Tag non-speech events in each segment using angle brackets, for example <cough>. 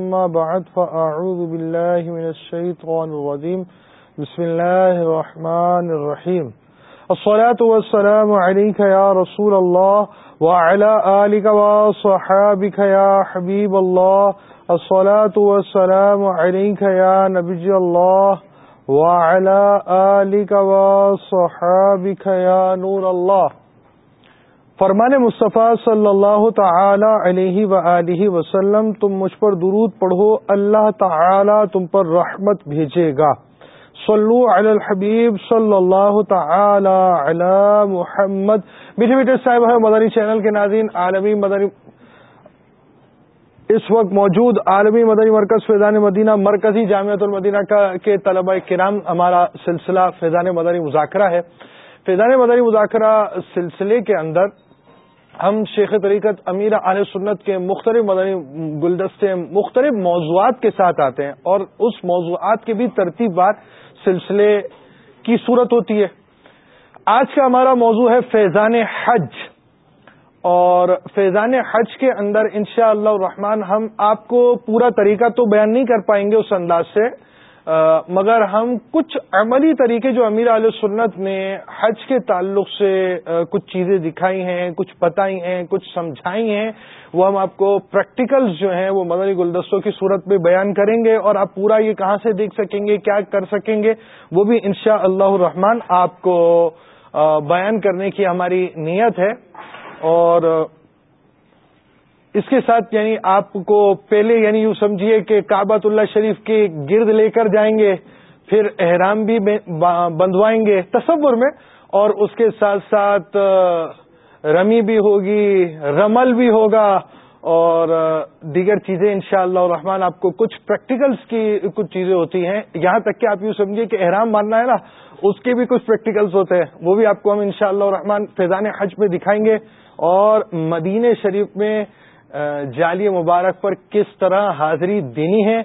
أما بعد، فأعوذ بالله من الشيطان الرجيم. بسم الله الرحمن الرحيم. الصلاة والسلام عليك يا رسول الله وعلى آلك وصحابك يا حبيب الله. الصلاة والسلام عليك يا نبي الله وعلى آلك وصحابك يا نور الله. فرمان مصطفیٰ صلی اللہ تعالی علیہ و وسلم، تم مجھ پر درود پڑھو، اللہ تعالی تم پر رحمت بھیجے گا۔ صلو علی الحبیب صلی اللہ تعالی علی محمد۔ میٹھے میٹھے صاحب مدنی چینل کے ناظرین، عالمی مدنی اس وقت موجود عالمی مدنی مرکز فیضان مدینہ، مرکزی جامعۃ المدینہ کا کے طلبہ کرام، ہمارا سلسلہ فیضان مدنی مذاکرہ ہے۔ فیضان مدنی مذاکرہ سلسلے کے اندر ہم شیخ طریقت امیر علیہ سنت کے مختلف مدنی گلدستے مختلف موضوعات کے ساتھ آتے ہیں اور اس موضوعات کے بھی ترتیب بار سلسلے کی صورت ہوتی ہے۔ آج کا ہمارا موضوع ہے فیضان حج۔ اور فیضان حج کے اندر انشاء اللہ الرحمن ہم آپ کو پورا طریقہ تو بیان نہیں کر پائیں گے اس انداز سے۔ مگر ہم کچھ عملی طریقے جو امیر علیہ سنت نے حج کے تعلق سے کچھ چیزیں دکھائی ہیں، کچھ بتائی ہیں، کچھ سمجھائی ہیں، وہ ہم آپ کو پریکٹیکلز جو ہیں وہ مدنی گلدستوں کی صورت میں بیان کریں گے اور آپ پورا یہ کہاں سے دیکھ سکیں گے، کیا کر سکیں گے، وہ بھی انشاء اللہ الرحمن آپ کو بیان کرنے کی ہماری نیت ہے اور اس کے ساتھ یعنی آپ کو پہلے یعنی یوں سمجھیے کہ کعبۃ اللہ شریف کے گرد لے کر جائیں گے، پھر احرام بھی بندوائیں گے تصور میں، اور اس کے ساتھ ساتھ رمی بھی ہوگی، رمل بھی ہوگا، اور دیگر چیزیں انشاءاللہ شاء رحمان آپ کو کچھ پریکٹیکلز کی کچھ چیزیں ہوتی ہیں۔ یہاں تک کہ آپ یوں سمجھیے کہ احرام ماننا ہے نا، اس کے بھی کچھ پریکٹیکلز ہوتے ہیں۔ وہ بھی آپ کو ہم انشاءاللہ شاء رحمان فیضان حج میں دکھائیں گے۔ اور مدینہ شریف میں جالی مبارک پر کس طرح حاضری دینی ہے،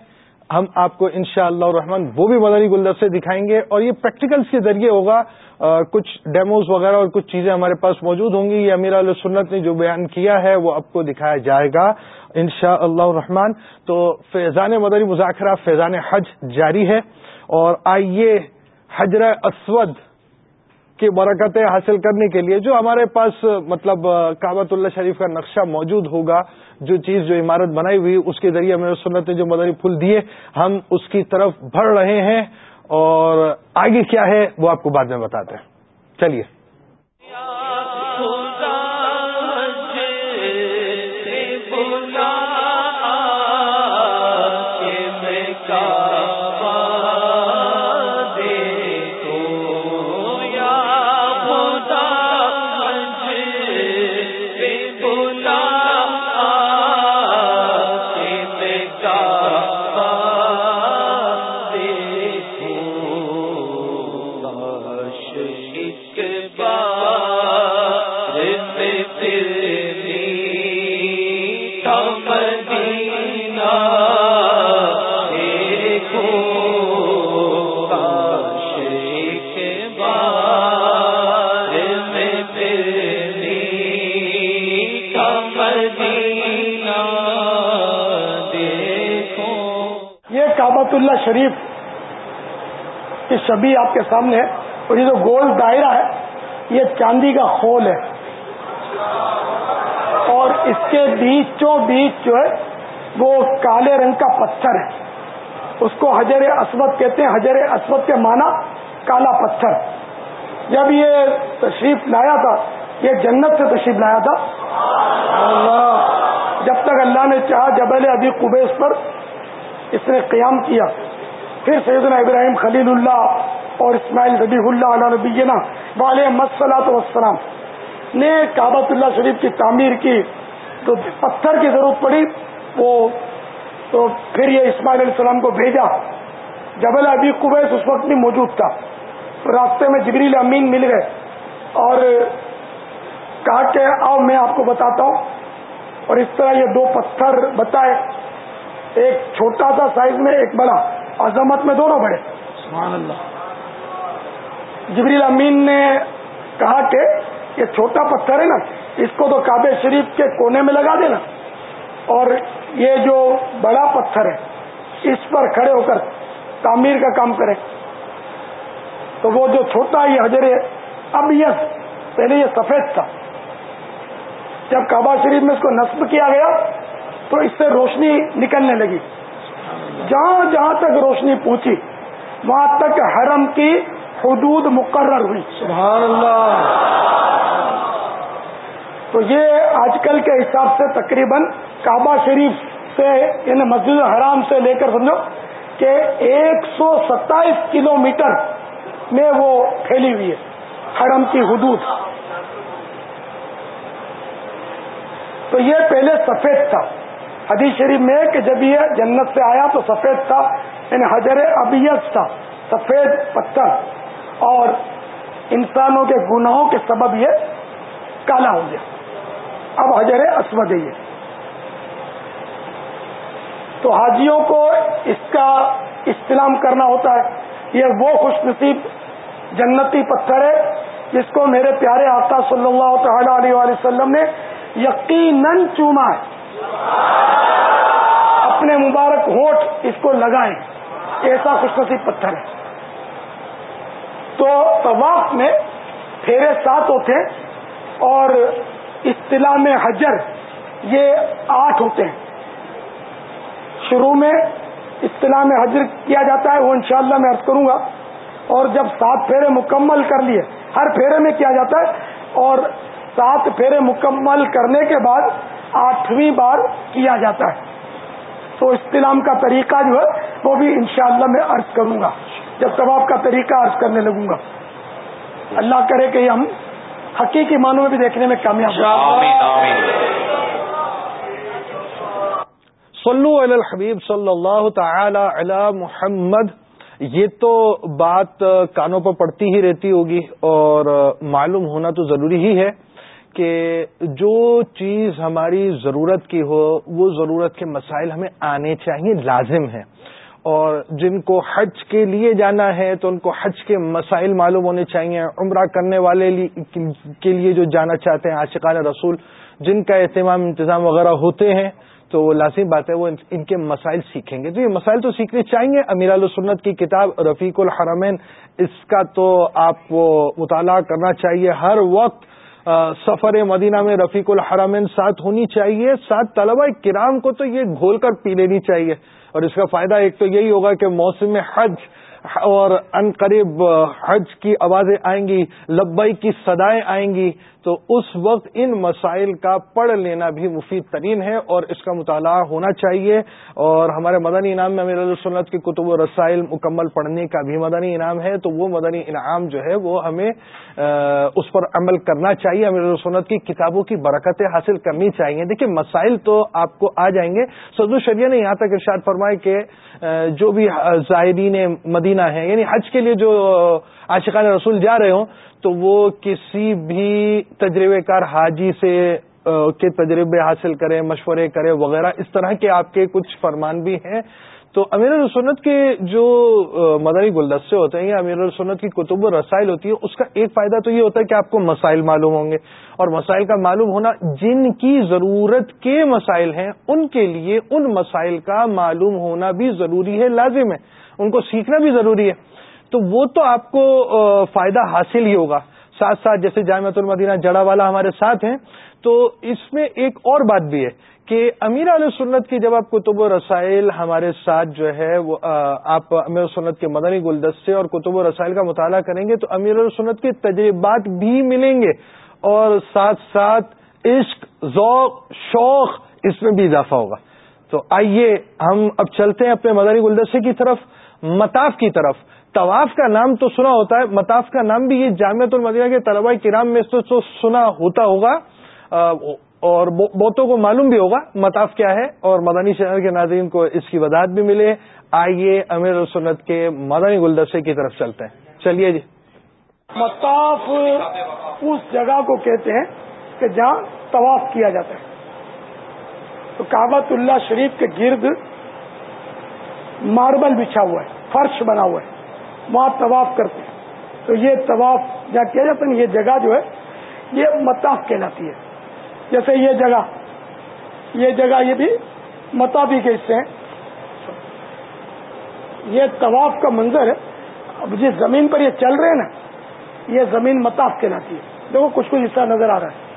ہم آپ کو ان شاء اللہ رحمان وہ بھی مدنی گلدستے دکھائیں گے اور یہ پریکٹیکلس کے ذریعے ہوگا۔ کچھ ڈیموز وغیرہ اور کچھ چیزیں ہمارے پاس موجود ہوں گی۔ یہ امیر علیہ سنت نے جو بیان کیا ہے وہ آپ کو دکھایا جائے گا ان شاء اللہ رحمان تو فیضان مدنی مذاکرہ، فیضان حج جاری ہے اور آئیے حجر اسود کی برکتیں حاصل کرنے کے لیے جو ہمارے پاس مطلب کابت اللہ شریف کا نقشہ موجود ہوگا، جو چیز، جو عمارت بنائی ہوئی، اس کے ذریعے ہمیں سنت نے جو مدنی پھول دیے، ہم اس کی طرف بڑھ رہے ہیں۔ اور آگے کیا ہے، وہ آپ کو بعد میں بتاتے ہیں۔ چلیے۔ شریف کی شبی آپ کے سامنے ہے۔ اور یہ جو گول دائرہ ہے، یہ چاندی کا خول ہے۔ اور اس کے بیچوں بیچ جو ہے، وہ کالے رنگ کا پتھر ہے۔ اس کو حجر اسود کہتے ہیں۔ حجر اسود کے معنی کالا پتھر۔ جب یہ تشریف لایا تھا، یہ جنت سے تشریف لایا تھا۔ جب تک اللہ نے چاہا، جبل ابھی قبیس پر اس نے قیام کیا۔ پھر سیدنا ابراہیم خلیل اللہ اور اسماعیل ربی اللہ علیہ نبینا والے مسلاۃ وسلام نے کابت اللہ شریف کی تعمیر کی تو پتھر کی ضرورت پڑی، وہ تو پھر یہ اسماعیل علیہ السلام کو بھیجا۔ جبل ابی قبیس اس وقت بھی موجود تھا۔ راستے میں جبریل امین مل گئے۔ اور کہا کہ آؤ میں آپ کو بتاتا ہوں۔ اور اس طرح یہ دو پتھر بتائے۔ ایک چھوٹا سا سائز میں، ایک بڑا۔ عظمت میں دونوں بڑے سبحان اللہ۔ جبریل امین نے کہا کہ یہ چھوٹا پتھر ہے نا اس کو تو کعبے شریف کے کونے میں لگا دینا۔ اور یہ جو بڑا پتھر ہے اس پر کھڑے ہو کر تعمیر کا کام کرے۔ تو وہ جو چھوٹا یہ حجر اب یہ پہلے یہ سفید تھا۔ جب کعبہ شریف میں اس کو نصب کیا گیا تو اس سے روشنی نکلنے لگی۔ جہاں جہاں تک روشنی پہنچی وہاں تک حرم کی حدود مقرر ہوئی۔ سبحان اللہ۔ تو یہ آج کل کے حساب سے تقریباً کعبہ شریف سے یعنی مسجد حرام سے لے کر سمجھو کہ ایک سو ستائیس کلو میٹر میں وہ پھیلی ہوئی ہے حرم کی حدود۔ تو یہ پہلے سفید تھا۔ حدیث شریف میں کہ جب یہ جنت سے آیا تو سفید تھا یعنی حجر ابیت تھا، سفید پتھر اور انسانوں کے گناہوں کے سبب یہ کالا ہو گیا۔ اب حجر اسود ہے یہ۔ تو حاجیوں کو اس کا استعلام کرنا ہوتا ہے۔ یہ وہ خوش نصیب جنتی پتھر ہے جس کو میرے پیارے آقا صلی اللہ تعالی علیہ وسلم نے یقیناً چوما ہے۔ اپنے مبارک ہوٹ اس کو لگائیں، ایسا خوش نصیب پتھر ہے۔ تو طواف میں پھیرے سات ہوتے ہیں اور اصطلاح میں حجر یہ آٹھ ہوتے ہیں۔ شروع میں اصطلاح میں حجر کیا جاتا ہے، وہ انشاءاللہ میں عرض کروں گا۔ اور جب سات پھیرے مکمل کر لیے، ہر پھیرے میں کیا جاتا ہے؟ اور سات پھیرے مکمل کرنے کے بعد آٹھویں بار کیا جاتا ہے۔ تو استعلام کا طریقہ جو ہے وہ بھی انشاءاللہ میں عرض کروں گا۔ جب طواف کا طریقہ عرض کرنے لگوں گا۔ اللہ کرے کہ ہم حقیقی معنوں میں بھی دیکھنے میں کامیاب صلو علی الحبیب صلی اللہ تعالی علی محمد۔ یہ تو بات کانوں پر پڑتی ہی رہتی ہوگی اور معلوم ہونا تو ضروری ہی ہے۔ کہ جو چیز ہماری ضرورت کی ہو، وہ ضرورت کے مسائل ہمیں آنے چاہیے، لازم ہیں۔ اور جن کو حج کے لیے جانا ہے، تو ان کو حج کے مسائل معلوم ہونے چاہیے۔ عمرہ کرنے والے کے لیے جو جانا چاہتے ہیں، عاشقان رسول، جن کا اہتمام، انتظام وغیرہ ہوتے ہیں، تو وہ لازم بات ہے، وہ ان کے مسائل سیکھیں گے۔ تو یہ مسائل تو سیکھنے چاہیے۔ امیر السنت کی کتاب رفیق الحرمین، اس کا تو آپ کو مطالعہ کرنا چاہیے۔ ہر وقت سفر مدینہ میں رفیق الحرمین ساتھ ہونی چاہیے، ساتھ طلبہ کرام کو تو یہ گھول کر پی لینی چاہیے۔ اور اس کا فائدہ ایک تو یہی ہوگا کہ موسم حج اور ان قریب حج کی آوازیں آئیں گی لبئی کی صدائیں آئیں گی۔ تو اس وقت ان مسائل کا پڑھ لینا بھی مفید ترین ہے اور اس کا مطالعہ ہونا چاہیے اور ہمارے مدنی انعام میں امیر السنت کی کتب و رسائل مکمل پڑھنے کا بھی مدنی انعام ہے، تو وہ مدنی انعام جو ہے وہ ہمیں اس پر عمل کرنا چاہیے۔ امیر السنت کی کتابوں کی برکتیں حاصل کرنی چاہیے۔ دیکھیے، مسائل تو آپ کو آ جائیں گے۔ سعود شریعہ نے یہاں تک ارشاد فرمائے کہ جو بھی زائرین مدینہ ہیں یعنی حج کے لیے جو عاشقان رسول جا رہے ہوں تو وہ کسی بھی تجربے کار حاجی سے کے تجربے حاصل کریں مشورے کریں وغیرہ، اس طرح کے آپ کے کچھ فرمان بھی ہیں۔ تو امیر السنت کے جو مدنی گلدسے ہوتے ہیں یا امیر السنت کی کتب و رسائل ہوتی ہے اس کا ایک فائدہ تو یہ ہوتا ہے کہ آپ کو مسائل معلوم ہوں گے۔ اور مسائل کا معلوم ہونا جن کی ضرورت کے مسائل ہیں، ان کے لیے ان مسائل کا معلوم ہونا بھی ضروری ہے، لازم ہے۔ ان کو سیکھنا بھی ضروری ہے۔ تو وہ تو آپ کو فائدہ حاصل ہی ہوگا۔ ساتھ ساتھ جیسے جامعت المدینہ جڑا والا ہمارے ساتھ ہیں، تو اس میں ایک اور بات بھی ہے کہ امیر علیہ سنت کی جب آپ کتب و رسائل ہمارے ساتھ جو ہے، وہ آپ امیر سنت کے مدنی گلدستے اور کتب و رسائل کا مطالعہ کریں گے، تو امیر سنت کے تجربات بھی ملیں گے۔ اور ساتھ ساتھ عشق، ذوق، شوق اس میں بھی اضافہ ہوگا۔ تو آئیے، ہم اب چلتے ہیں اپنے مدنی گلدستے کی طرف متاف کی طرف۔ طواف کا نام تو سنا ہوتا ہے متاف کا نام بھی یہ جامعت المدینہ کے طلباء کرام میں تو سنا ہوتا ہوگا اور بہتوں کو معلوم بھی ہوگا متاف کیا ہے، اور مدنی شہر کے ناظرین کو اس کی وضاحت بھی ملے۔ آئیے امیر سنت کے مدنی گلدسے کی طرف چلتے ہیں۔ چلیے جی۔ متاف اس جگہ کو کہتے ہیں کہ جہاں طواف کیا جاتا ہے۔ تو کابت اللہ شریف کے گرد ماربل بچھا ہوا ہے، فرش بنا ہوا ہے۔ وہاں طواف کرتے ہیں۔ تو یہ طواف جہاں کیا جاتا ہے یہ جگہ جو ہے، یہ متاف کہلاتی ہے۔ جیسے یہ جگہ یہ جگہ یہ بھی متا بھی کے حصے ہیں۔ یہ طواف کا منظر ہے۔ اب جس زمین پر یہ چل رہے ہیں نا، یہ زمین متاف کہلاتی ہے۔ دیکھو، کچھ کچھ حصہ نظر آ رہا ہے۔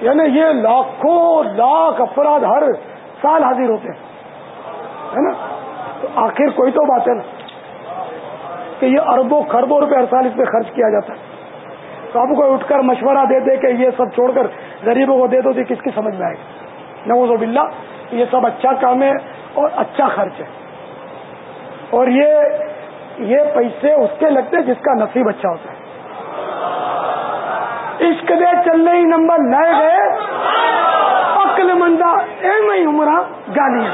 یعنی یہ لاکھوں، لاکھ افراد ہر سال حاضر ہوتے ہیں۔ ہے نا؟ تو آخر کوئی تو بات ہے نا کہ یہ اربوں خربوں روپے ہر سال اس پہ خرچ کیا جاتا ہے۔ تو آپ کو اٹھ کر مشورہ دے دے کہ یہ سب چھوڑ کر غریبوں کو دے دو، تو کس کی سمجھ میں آئے گا نوز باللہ، یہ سب اچھا کام ہے اور اچھا خرچ ہے۔ اور یہ یہ پیسے اس کے لگتے ہیں جس کا نصیب اچھا ہوتا ہے۔ عشق دے چلنے ہی نمبر نئے گئے عقل مندہ اے میں عمرہ گالی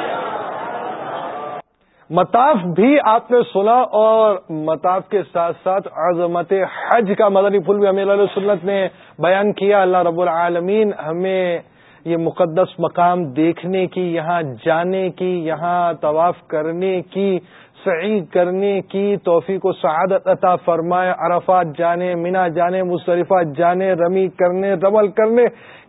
مطاف بھی آپ نے سنا اور مطاف کے ساتھ ساتھ عظمت حج کا مدنی پھول بھی امیر علیہ سنت نے بیان کیا۔ اللہ رب العالمین ہمیں یہ مقدس مقام دیکھنے کی، یہاں جانے کی، یہاں طواف کرنے کی، سعید کرنے کی توفیق و سعادت عطا فرمائے۔ عرفات جانے مینا جانے، مصطلفہ جانے، رمی کرنے ربل کرنے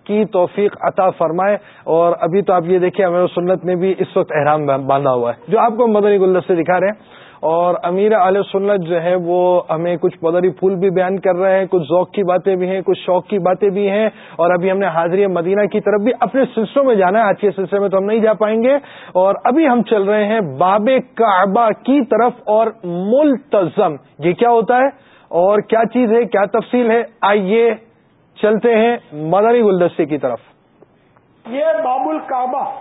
کی توفیق عطا فرمائے اور ابھی تو آپ یہ دیکھیں امیر سنت نے بھی اس وقت احرام باندھا ہوا ہے جو آپ کو مدنی گلدست سے دکھا رہے ہیں اور امیر علیہ سنت جو ہے وہ ہمیں کچھ پدری پھول بھی بیان کر رہے ہیں، کچھ ذوق کی باتیں بھی ہیں، کچھ شوق کی باتیں بھی ہیں اور ابھی ہم نے حاضری مدینہ کی طرف بھی اپنے سلسلوں میں جانا ہے۔ آج کے سلسلے میں تو ہم نہیں جا پائیں گے اور ابھی ہم چل رہے ہیں باب کعبہ کی طرف اور ملتظم یہ کیا ہوتا ہے اور کیا چیز ہے، کیا تفصیل ہے؟ آئیے چلتے ہیں مدنی گلدستے کی طرف۔ یہ باب الکعبہ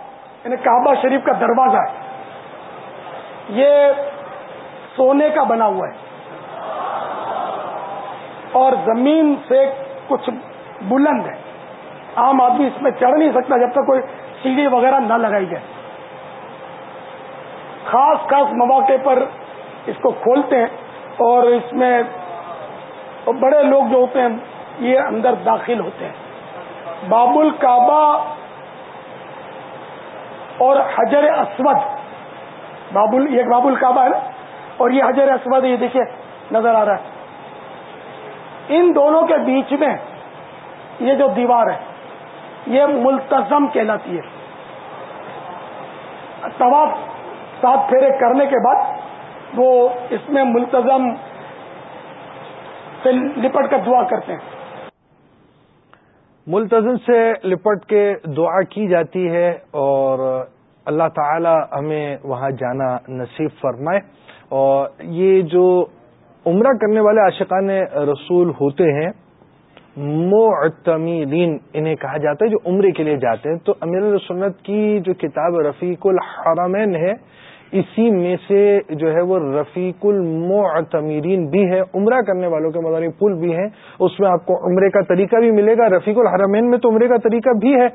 یعنی کعبہ شریف کا دروازہ ہے۔ یہ سونے کا بنا ہوا ہے۔ اور زمین سے کچھ بلند ہے۔ عام آدمی اس میں چڑھ نہیں سکتا جب تک کوئی سیڑھی وغیرہ نہ لگائی جائے۔ خاص خاص مواقع پر اس کو کھولتے ہیں اور اس میں بڑے لوگ جو ہوتے ہیں یہ اندر داخل ہوتے ہیں۔ باب الکعبہ اور حجر اسود۔ بابل، یہ باب الکعبہ ہے نا؟ اور یہ حجر اسود، یہ دیکھیے، نظر آ رہا ہے۔ ان دونوں کے بیچ میں یہ جو دیوار ہے، یہ ملتظم کہلاتی ہے۔ طواف سات پھیرے کرنے کے بعد وہ اس میں ملتظم سے لپٹ کر دعا کرتے ہیں۔ ملتظم سے لپٹ کے دعا کی جاتی ہے اور اللہ تعالی ہمیں وہاں جانا نصیب فرمائے اور یہ جو عمرہ کرنے والے عاشقان رسول ہوتے ہیں معتمیدین انہیں کہا جاتا ہے جو عمرے کے لیے جاتے ہیں۔ تو امیر سنت کی جو کتاب رفیق الحرمین ہے اسی میں سے جو ہے وہ رفیق المعتمرین بھی ہے، عمرہ کرنے والوں کے مدانی پل بھی ہیں۔ اس میں آپ کو عمرے کا طریقہ بھی ملے گا۔ رفیق الحرمین میں تو عمرے کا طریقہ بھی ہے،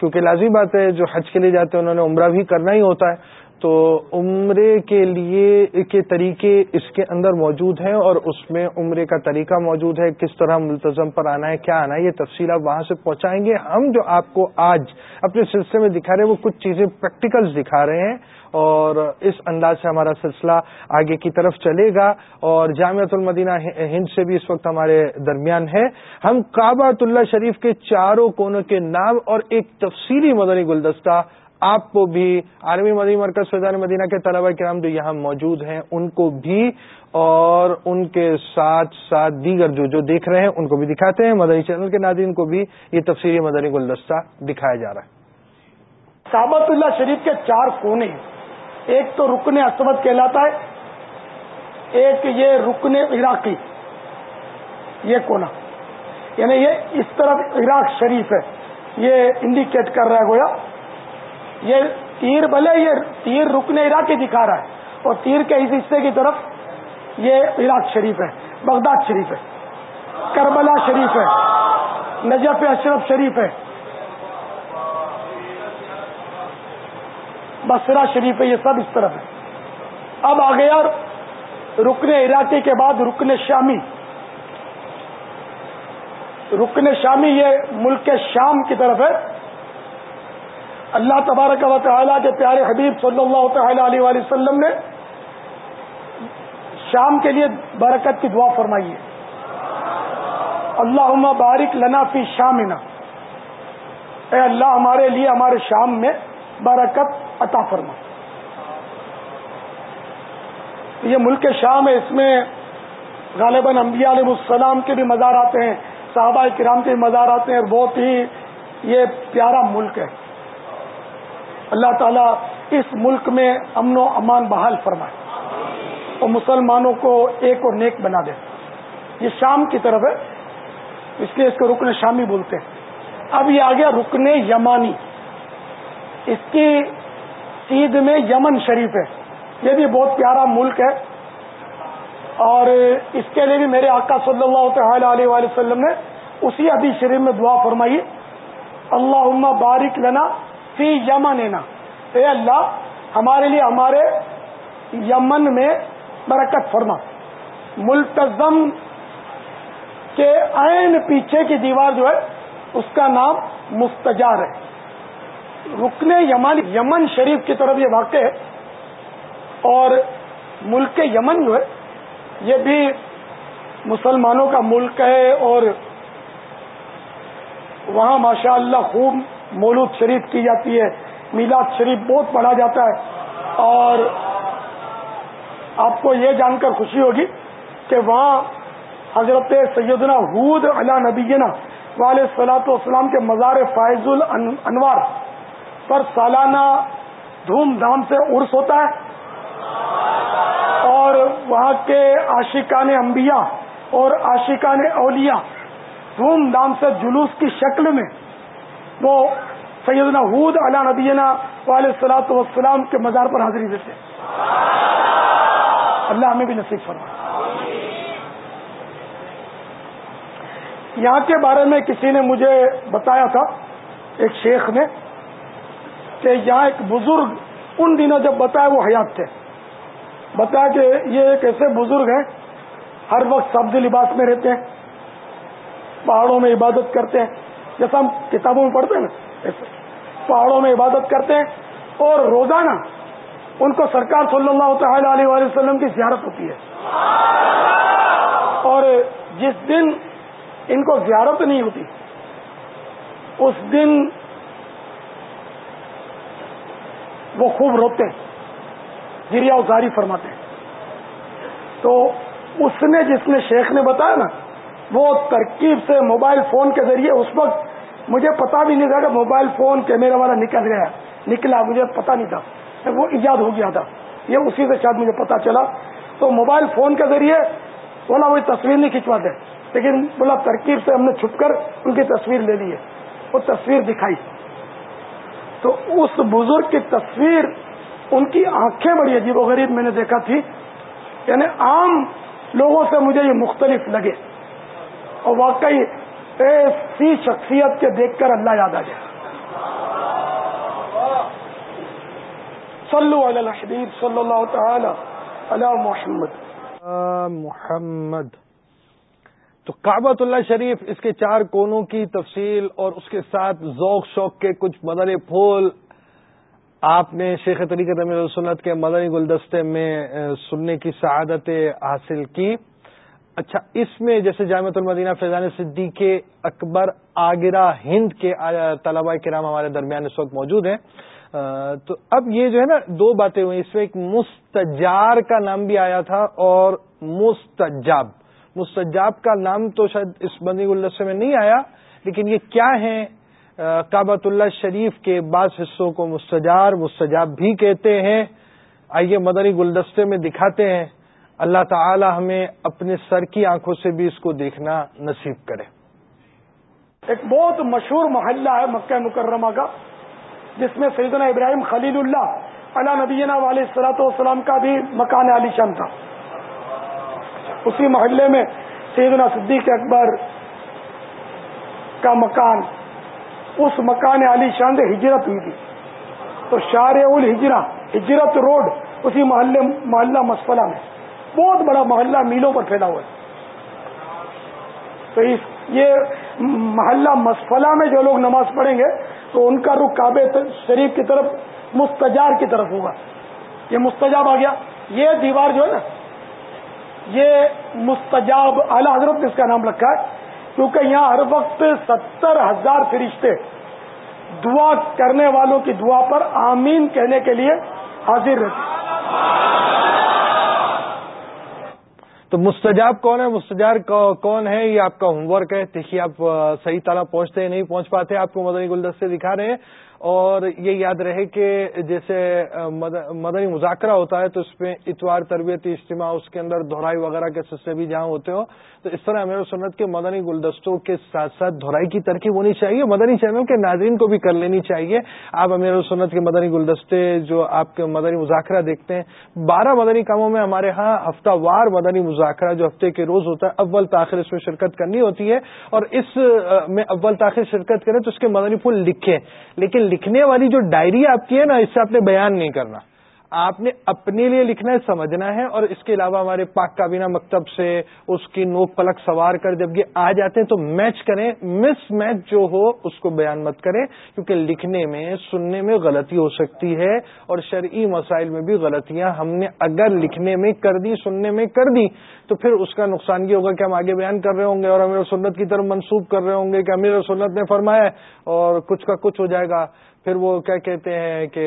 کیونکہ لازمی بات ہے جو حج کے لیے جاتے ہیں، انہوں نے عمرہ بھی کرنا ہی ہوتا ہے۔ تو عمرے کے لیے کے طریقے اس کے اندر موجود ہیں اور اس میں عمرے کا طریقہ موجود ہے، کس طرح ملتظم پر آنا ہے، کیا آنا ہے، یہ تفصیل آپ وہاں سے پہنچائیں گے۔ ہم جو آپ کو آج اپنے سلسلے میں دکھا رہے ہیں، وہ کچھ چیزیں پریکٹیکلز دکھا رہے ہیں اور اس انداز سے ہمارا سلسلہ آگے کی طرف چلے گا اور جامعت المدینہ ہند سے بھی اس وقت ہمارے درمیان ہے۔ ہم کعبۃ اللہ شریف کے چاروں کونوں کے نام اور ایک تفصیلی مدنی گلدستہ آپ کو بھی عالمی مدنی مرکز فیضان مدینہ کے طلبہ کرام جو یہاں موجود ہیں، ان کو بھی اور ان کے ساتھ ساتھ دیگر جو جو دیکھ رہے ہیں، ان کو بھی دکھاتے ہیں۔ مدنی چینل کے ناظرین کو بھی یہ تفصیلی مدنی گلدستہ دکھایا جا رہا ہے۔ کابت اللہ شریف کے چار کونے، ایک تو رکن اسود کہلاتا ہے، ایک یہ رکن عراقی، یہ کونا۔ یعنی یہ اس طرف عراق شریف ہے، یہ انڈیکیٹ کر رہا ہے گویا۔ یہ تیر بھلے یہ تیر رکن عراق دکھا رہا ہے اور تیر کے اس حصے کی طرف یہ عراق شریف ہے، بغداد شریف ہے، کربلا شریف ہے، نجف اشرف شریف ہے بسرا شریف ہے، یہ سب اس طرف ہے۔ اب آ گیا رکن عراقی کے بعد رکن شامی۔ رکن شامی یہ ملک شام کی طرف ہے۔ اللہ تبارک و تعالیٰ کے پیارے حبیب صلی اللہ تعالی علیہ وآلہ وسلم نے شام کے لیے برکت کی دعا فرمائی ہے۔ اللہ بارک لنا فی شامنا۔ اے اللہ، ہمارے لیے، ہمارے شام میں برکت عطا فرما۔ یہ ملک شام ہے، اس میں غالباً انبیاء علیہ السلام کے بھی مزار آتے ہیں، صحابہ کرام کے بھی مزار آتے ہیں، اور بہت ہی یہ پیارا ملک ہے۔ اللہ تعالیٰ اس ملک میں امن و امان بحال فرمائے اور مسلمانوں کو ایک اور نیک بنا دے۔ یہ شام کی طرف ہے، اس لیے اس کو رکن شامی بولتے ہیں۔ اب یہ آ گیا رکن یمانی۔ اس کی سیدھ میں یمن شریف ہے۔ یہ بھی بہت پیارا ملک ہے۔ اور اس کے لیے بھی میرے آقا صلی اللہ تعالی علیہ وآلہ وسلم نے اسی ابھی شریف میں دعا فرمائی اللہ بارک لنا فی یمن اے اللہ، ہمارے لیے ہمارے یمن میں برکت فرما۔ ملتظم کے عین پیچھے کی دیوار جو ہے، اس کا نام مستجار ہے۔ رکن یمن یمن شریف کی طرف یہ واقع ہے۔ اور ملک یمن جو ہے، یہ بھی مسلمانوں کا ملک ہے۔ اور وہاں ماشاء اللہ خوب مولود شریف کی جاتی ہے۔ میلاد شریف بہت پڑھا جاتا ہے۔ اور آپ کو یہ جان کر خوشی ہوگی کہ وہاں حضرت سیدنا حود علا نبینا والے صلاحت والسلام کے مزار فائز الانوار پر سالانہ دھوم دھام سے عرس ہوتا ہے۔ اور وہاں کے عاشقان انبیاء اور عاشقان اولیاء دھوم دھام سے جلوس کی شکل میں وہ سیدنا حود علا نبینا والے صلاحت والسلام کے مزار پر حاضری دیتے اللہ ہمیں بھی نصیب فرما یہاں کے بارے میں کسی نے مجھے بتایا تھا، ایک شیخ نے، کہ یہاں ایک بزرگ، ان دنوں جب بتایا وہ حیات تھے۔ بتایا کہ یہ ایک ایسے بزرگ ہیں، ہر وقت سبز لباس میں رہتے ہیں، پہاڑوں میں عبادت کرتے ہیں۔ جیسا ہم کتابوں میں پڑھتے ہیں نا، ایسے پہاڑوں میں عبادت کرتے ہیں اور روزانہ ان کو سرکار صلی اللہ تعالی علیہ وسلم کی زیارت ہوتی ہے۔ اور جس دن ان کو زیارت نہیں ہوتی، اس دن وہ خوب روتے ہیں گریا ازاری فرماتے ہیں۔ تو اس نے جس نے شیخ نے بتایا نا وہ ترکیب سے موبائل فون کے ذریعے اس وقت مجھے پتا بھی نہیں تھا کہ موبائل فون کیمرہ والا نکل گیا، نکلا، مجھے پتا نہیں تھا۔ وہ ایجاد ہو گیا تھا۔ یہ اسی سے شاید مجھے پتا چلا۔ تو موبائل فون کے ذریعے بولا وہی تصویر نہیں کھنچواتے، لیکن بولا ترکیب سے ہم نے چھپ کر ان کی تصویر لے لی ہے، وہ تصویر دکھائی۔ تو اس بزرگ کی تصویر ان کی آنکھیں بڑی عجیب و غریب میں نے دیکھا تھی یعنی عام لوگوں سے مجھے یہ مختلف لگے۔ اور واقعی ایسی شخصیت کے دیکھ کر اللہ یاد آ جائے۔ صلو علی الحبیب صلی اللہ تعالی علی محمد۔ محمد۔ تو کعبۃ اللہ شریف اس کے چار کونوں کی تفصیل اور اس کے ساتھ ذوق شوق کے کچھ مدر پھول۔ آپ نے شیخ طریقت امیر کے مدنی گلدستے میں سننے کی سعادت حاصل کی۔ اچھا اس میں جیسے جامعۃ المدینہ، فیضان صدیق اکبر، آگرہ ہند کے طلباء کرام ہمارے درمیان اس وقت موجود ہیں۔ تو اب یہ جو ہے نا، دو باتیں ہوئی اس میں ایک مستجار کا نام بھی آیا تھا اور مستجاب۔ مستجاب کا نام تو شاید اس بندی گلدستے میں نہیں آیا، لیکن یہ کیا ہیں؟ کابت اللہ شریف کے بعض حصوں کو مستجار، مستجاب بھی کہتے ہیں۔ آئیے مدنی گلدستے میں دکھاتے ہیں۔ اللہ تعالی ہمیں اپنے سر کی آنکھوں سے بھی اس کو دیکھنا نصیب کرے۔ ایک بہت مشہور محلہ ہے مکہ مکرمہ کا، جس میں سیدنا ابراہیم خلیل اللہ علا نبینا والے صلاحت والسلام کا بھی مکان علی شان تھا۔ اسی محلے میں سیدنا صدیق اکبر کا مکان، اس مکان علی شان سے ہجرت ہوئی تھی۔ تو شار الحجرا ہجرت روڈ، اسی محلے، محلہ مسفلہ میں۔ بہت بڑا محلہ میلوں پر پھیلا ہوا ہے۔ تو اس یہ محلہ مسفلہ میں جو لوگ نماز پڑھیں گے، تو ان کا رخ کعبے شریف کی طرف، مستجار کی طرف ہوگا۔ یہ مستجاب آ گیا۔ یہ دیوار جو ہے نا، یہ مستجاب اعلی حضرت نے اس کا نام رکھا ہے۔ کیونکہ یہاں ہر وقت ستر ہزار فرشتے دعا کرنے والوں کی دعا پر آمین کہنے کے لیے حاضر رہتے۔ تو مستجاب کون ہے؟ مستجار کون ہے؟ یہ آپ کا ہوم ورک ہے۔ دیکھیے، آپ صحیح طرح پہنچتے نہیں پہنچ پاتے، آپ کو مدنی گلدستے دکھا رہے ہیں۔ اور یہ یاد رہے کہ جیسے مدنی مذاکرہ ہوتا ہے تو اس میں اتوار تربیتی اجتماع، اس کے اندر دہرائی وغیرہ کے سلسلے بھی جہاں ہوتے ہو تو اس طرح امیر سنت کے مدنی گلدستوں کے ساتھ ساتھ دہرائی کی ترقی ہونی چاہیے، مدنی چینل کے ناظرین کو بھی کر لینی چاہیے۔ آپ امیر سنت کے مدنی گلدستے جو آپ کے مدنی مذاکرہ دیکھتے ہیں، بارہ مدنی کاموں میں ہمارے ہاں ہفتہ وار مدنی مذاکرہ جو ہفتے کے روز ہوتا ہے، اول تاخیر اس میں شرکت کرنی ہوتی ہے اور اس میں اول تاخیر شرکت کریں تو اس کے مدنی پھول لکھیں۔ لیکن لکھنے والی جو ڈائری آپ کی ہے نا، اس سے آپ نے بیان نہیں کرنا۔ آپ نے اپنے لیے لکھنا ہے، سمجھنا ہے، اور اس کے علاوہ ہمارے پاک کابینہ مکتب سے اس کی نوک پلک سوار کر جب یہ آ جاتے ہیں تو میچ کریں، مس میچ جو ہو اس کو بیان مت کریں، کیونکہ لکھنے میں، سننے میں غلطی ہو سکتی ہے اور شرعی مسائل میں بھی غلطیاں ہم نے اگر لکھنے میں کر دی، سننے میں کر دی، تو پھر اس کا نقصان یہ ہوگا کہ ہم آگے بیان کر رہے ہوں گے اور امیر سنت کی طرف منسوخ کر رہے ہوں گے کہ امیر سنت نے فرمایا اور کچھ کا کچھ ہو جائے گا۔ پھر وہ کیا کہتے ہیں کہ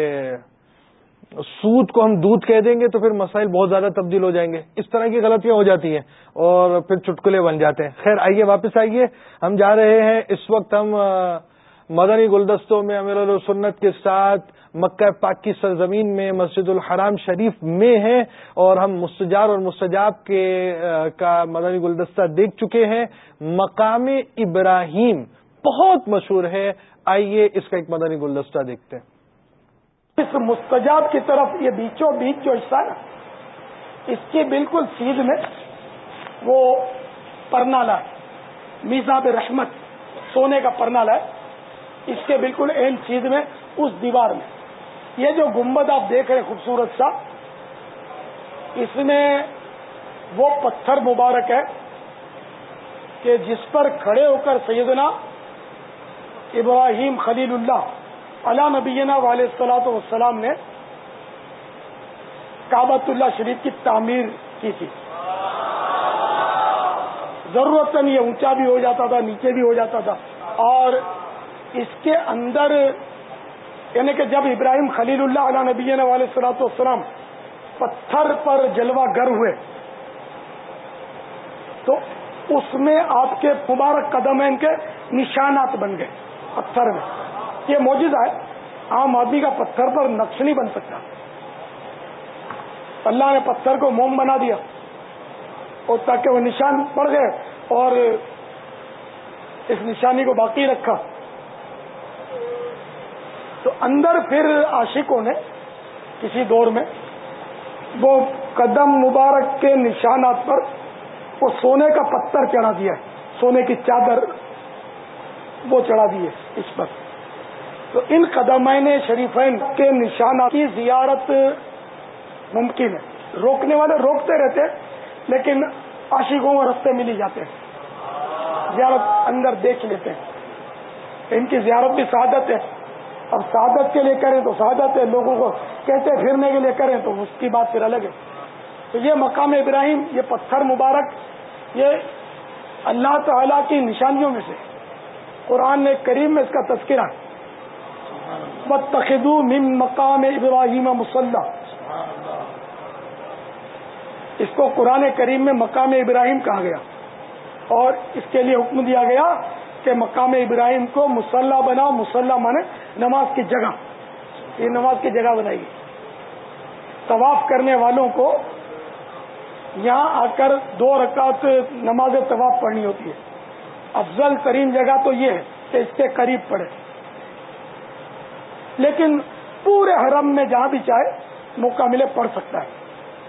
سود کو ہم دودھ کہہ دیں گے تو پھر مسائل بہت زیادہ تبدیل ہو جائیں گے۔ اس طرح کی غلطیاں ہو جاتی ہیں اور پھر چٹکلے بن جاتے ہیں۔ خیر، آئیے واپس آئیے۔ ہم جا رہے ہیں۔ اس وقت ہم مدنی گلدستوں میں، امیر السنت کے ساتھ مکہ پاک کی سرزمین میں، مسجد الحرام شریف میں ہیں اور ہم مستجار اور مستجاب کے کا مدنی گلدستہ دیکھ چکے ہیں۔ مقام ابراہیم بہت مشہور ہے۔ آئیے اس کا ایک مدنی گلدستہ دیکھتے ہیں۔ اس مستجاب کی طرف یہ بیچوں بیچ جو حصہ ہے، اس کی بالکل سیدھ میں وہ پرنالا ہے، میزاب رحمت، سونے کا پرنالا ہے، اس کے بالکل این سیدھ میں اس دیوار میں۔ یہ جو گمبد آپ دیکھ رہے خوبصورت سا، اس میں وہ پتھر مبارک ہے کہ جس پر کھڑے ہو کر سیدنا ابراہیم خلیل اللہ علا نبینا والے صلاحت والسلام نے کابت اللہ شریف کی تعمیر کی تھی۔ ضرورت نہیں یہ اونچا بھی ہو جاتا تھا، نیچے بھی ہو جاتا تھا۔ اور اس کے اندر یعنی کہ جب ابراہیم خلیل اللہ علیہ نبی والے صلاحت والسلام پتھر پر جلوہ گر ہوئے، تو اس میں آپ کے مبارک قدم ہیں ان کے نشانات بن گئے، پتھر میں۔ یہ موجودہ ہے، عام آدمی کا پتھر پر نقش نہیں بن سکتا۔ اللہ نے پتھر کو موم بنا دیا، اور تاکہ وہ نشان پڑ گئے اور اس نشانی کو باقی رکھا۔ تو اندر پھر عاشقوں نے کسی دور میں وہ قدم مبارک کے نشانات پر وہ سونے کا پتھر چڑھا دیا ہے، سونے کی چادر وہ چڑھا دیے اس پر۔ تو ان قدمین شریفین کے نشانات کی زیارت ممکن ہے۔ روکنے والے روکتے رہتے لیکن عاشقوں کو رستے ملی جاتے ہیں۔ زیارت اندر دیکھ لیتے ہیں۔ ان کی زیارت بھی سعادت ہے۔ اب سعادت کے لیے کریں تو سعادت ہے، لوگوں کو کہتے پھرنے کے لیے کریں تو اس کی بات پھر الگ ہے۔ تو یہ مقام ابراہیم، یہ پتھر مبارک، یہ اللہ تعالی کی نشانیوں میں سے قرآن کریم میں اس کا تذکرہ ہے۔ تخدو من مقام ابراہیم مسلح اس کو قرآن کریم میں مقام ابراہیم کہا گیا. اور اس کے لیے حکم دیا گیا کہ مقام ابراہیم کو مسلح بناؤ. مسلح مانے نماز کی جگہ. یہ نماز کی جگہ بنائی طواف کرنے والوں کو یہاں آ کر دو رکعت نماز طواف پڑھنی ہوتی ہے. افضل ترین جگہ تو یہ ہے کہ اس کے قریب پڑھے. لیکن پورے حرم میں جہاں بھی چاہے موقع ملے پڑھ سکتا ہے۔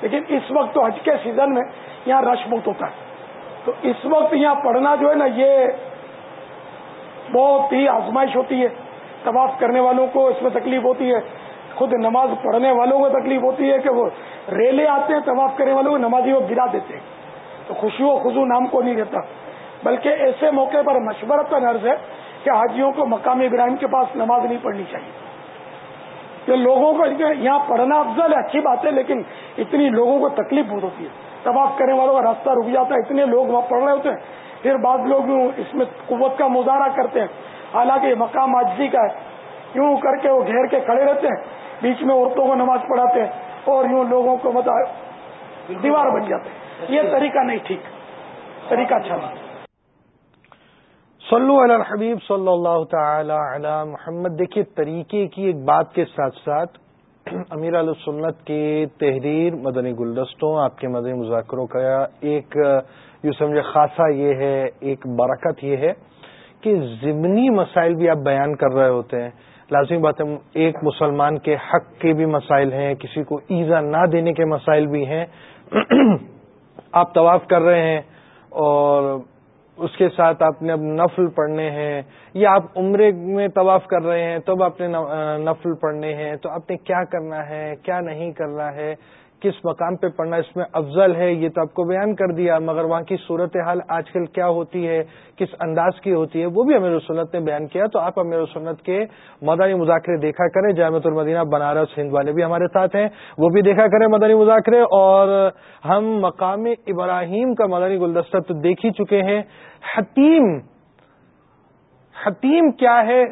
لیکن اس وقت تو حج کے سیزن میں یہاں رش بہت ہوتا ہے۔ تو اس وقت یہاں پڑھنا جو ہے نا یہ بہت ہی آزمائش ہوتی ہے۔ طواف کرنے والوں کو اس میں تکلیف ہوتی ہے۔ خود نماز پڑھنے والوں کو تکلیف ہوتی ہے کہ وہ ریلے آتے ہیں طواف کرنے والوں کو نمازی وہ گرا دیتے ہیں۔ تو خوشی و خزو نام کو نہیں دیتا۔ بلکہ ایسے موقع پر مشورت کا نرض ہے کہ حاجیوں کو مقامی ابراہیم کے پاس نماز نہیں پڑھنی چاہیے۔ کہ لوگوں کو یہاں پڑھنا افضل ہے، اچھی بات ہے، لیکن اتنی لوگوں کو تکلیف بہت ہوتی ہے۔ طواف کرنے والوں کا راستہ رک جاتا ہے، اتنے لوگ وہاں پڑھ رہے ہوتے ہیں۔ پھر بعض لوگ اس میں قوت کا مظاہرہ کرتے ہیں۔ حالانکہ یہ مقام آجزی کا ہے۔ یوں کر کے وہ گھیر کے کھڑے رہتے ہیں۔ بیچ میں عورتوں کو نماز پڑھاتے ہیں اور یوں لوگوں کو مطلب دیوار بن جاتے ہیں۔ یہ طریقہ نہیں، ٹھیک۔ طریقہ اچھا نہیں۔ صلو علی الحبیب صلی اللہ تعالی علی محمد۔ دیکھیے، طریقے کی ایک بات کے ساتھ ساتھ امیر علیہ سنت کے تحریر مدنی گلدستوں، آپ کے مدنی مذاکروں کا ایک، یوں سمجھے خاصا یہ ہے، ایک برکت یہ ہے کہ ضمنی مسائل بھی آپ بیان کر رہے ہوتے ہیں۔ لازمی بات ہے ایک مسلمان کے حق کے بھی مسائل ہیں، کسی کو ایزا نہ دینے کے مسائل بھی ہیں۔ <clears throat> آپ طواف کر رہے ہیں اور اس کے ساتھ آپ نے اب نفل پڑھنے ہیں، یا آپ عمرے میں طواف کر رہے ہیں تب آپ نے نفل پڑھنے ہیں، تو آپ نے کیا کرنا ہے، کیا نہیں کرنا ہے؟ کس مقام پہ پڑھنا اس میں افضل ہے، یہ تو آپ کو بیان کر دیا، مگر وہاں کی صورت حال آج کل کیا ہوتی ہے، کس انداز کی ہوتی ہے، وہ بھی امیر سنت نے بیان کیا، تو آپ امیر سنت کے مدنی مذاکرے دیکھا کریں جامع المدینہ، بنارس، ہند والے بھی ہمارے ساتھ ہیں، وہ بھی دیکھا کریں مدنی مذاکرے، اور ہم مقام ابراہیم کا مدنی گلدستہ تو دیکھ ہی چکے ہیں۔ حتیم حتیم کیا ہے؟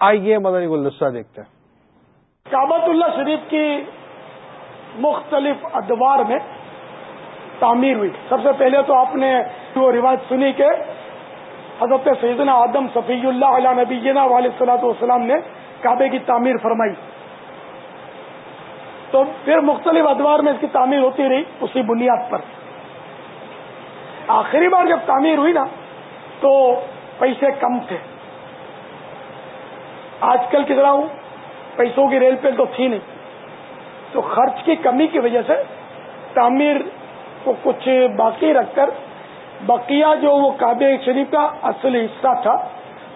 آئیے مدنی گلدستہ دیکھتے ہیں۔ کابت اللہ شریف کی مختلف ادوار میں تعمیر ہوئی۔ سب سے پہلے تو آپ نے وہ روایت سنی کہ حضرت سیدنا آدم صفی اللہ علیہ نبی علیہ صلاحت والسلام نے کعبے کی تعمیر فرمائی۔ تو پھر مختلف ادوار میں اس کی تعمیر ہوتی رہی اسی بنیاد پر۔ آخری بار جب تعمیر ہوئی نا، تو پیسے کم تھے۔ آج کل کی طرح ہوں، پیسوں کی ریل پہ تو تھی نہیں۔ تو خرچ کی کمی کی وجہ سے تعمیر کو کچھ باقی رکھ کر بقیہ جو وہ کعبے شریف کا اصلی حصہ تھا،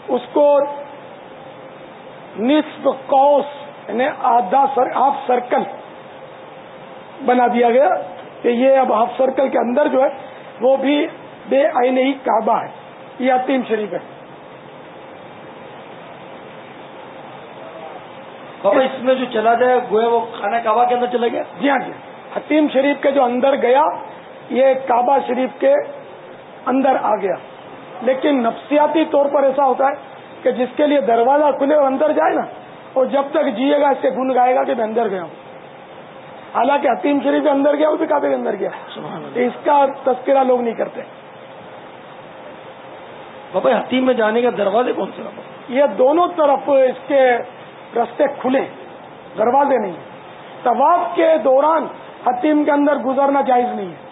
اس کو نصف کوس یعنی آدھا سر ہاف سرکل بنا دیا گیا کہ یہ اب ہاف سرکل کے اندر جو ہے وہ بھی بے آئین ہی کعبہ ہے یہ عتیم شریف ہے۔ بابا اس میں جو چلا جائے گوئے وہ خانہ کعبہ کے اندر چلا گیا؟ جی ہاں جی۔ حتیم شریف کے جو اندر گیا یہ کعبہ شریف کے اندر آ گیا۔ لیکن نفسیاتی طور پر ایسا ہوتا ہے کہ جس کے لیے دروازہ کھلے اور اندر جائے نا وہ جب تک جیے گا اس سے گن گائے گا کہ میں اندر گیا ہوں۔ حالانکہ حتیم شریف کے اندر گیا وہ بھی کعبے کے اندر گیا۔ اس کا تذکرہ لوگ نہیں کرتے۔ بابا حتیم میں جانے کا دروازے کون سے یہ دونوں طرف اس کے رستے کھلے دروازے نہیں طواف کے دوران حتیم کے اندر گزرنا جائز نہیں ہے۔